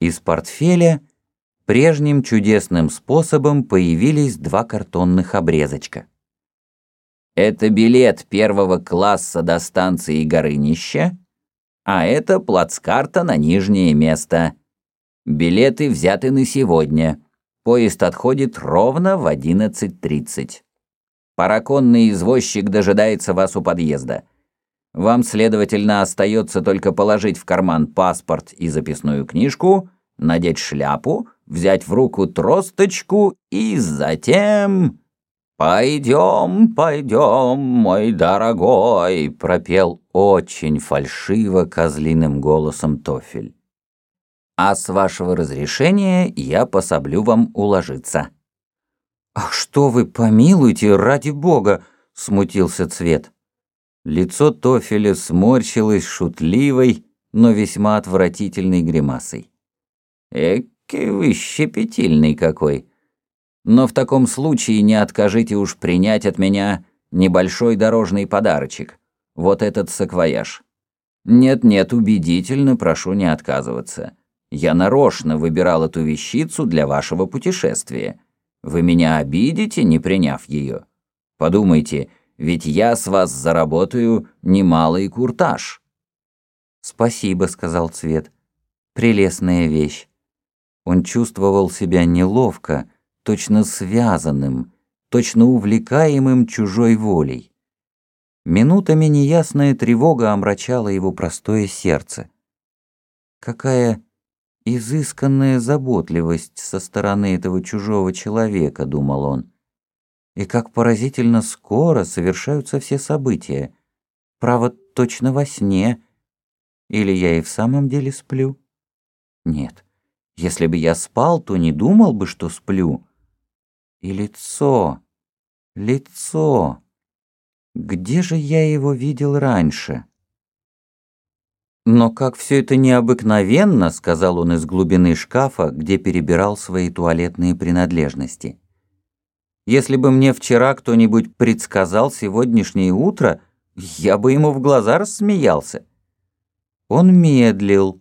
Из портфеля прежним чудесным способом появились два картонных обрезочка. Это билет первого класса до станции Горынища, а это плацкарта на нижнее место. Билеты взяты на сегодня. Поезд отходит ровно в 11.30. Параконный извозчик дожидается вас у подъезда. Вам, следовательно, остается только положить в карман паспорт и записную книжку, надеть шляпу, взять в руку тросточку и затем... «Пойдем, пойдем, мой дорогой», — пропел очень фальшиво козлиным голосом Тофель. «А с вашего разрешения я пособлю вам уложиться». «Ах, что вы, помилуйте, ради бога!» — смутился Цвет. Лицо Тофеля сморщилось шутливой, но весьма отвратительной гримасой. «Эки вы щепетильный какой!» Но в таком случае не откажите уж принять от меня небольшой дорожный подарочек. Вот этот саквояж. Нет-нет, убедительно прошу не отказываться. Я нарочно выбирал эту вещицу для вашего путешествия. Вы меня обидите, не приняв ее? Подумайте, ведь я с вас заработаю немалый куртаж». «Спасибо», — сказал Цвет. «Прелестная вещь». Он чувствовал себя неловко, точно связанным, точно увлекаемым чужой волей. Минутами неясная тревога омрачала его простое сердце. Какая изысканная заботливость со стороны этого чужого человека, думал он. И как поразительно скоро совершаются все события. Право, точно во сне. Или я и в самом деле сплю? Нет, если бы я спал, то не думал бы, что сплю. И лицо, лицо. Где же я его видел раньше? «Но как все это необыкновенно», — сказал он из глубины шкафа, где перебирал свои туалетные принадлежности. «Если бы мне вчера кто-нибудь предсказал сегодняшнее утро, я бы ему в глаза рассмеялся». Он медлил,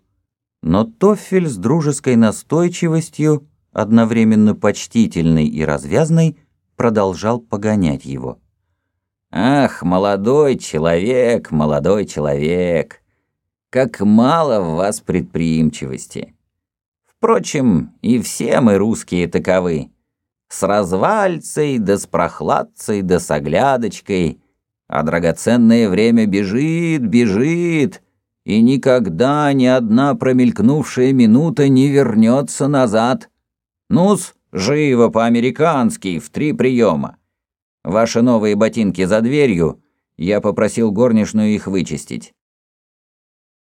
но Тофель с дружеской настойчивостью одновременно почтительный и развязный, продолжал погонять его. «Ах, молодой человек, молодой человек, как мало в вас предприимчивости! Впрочем, и все мы русские таковы. С развальцей, да с прохладцей, да с оглядочкой, а драгоценное время бежит, бежит» и никогда ни одна промелькнувшая минута не вернется назад. Ну-с, живо по-американски, в три приема. Ваши новые ботинки за дверью, я попросил горничную их вычистить.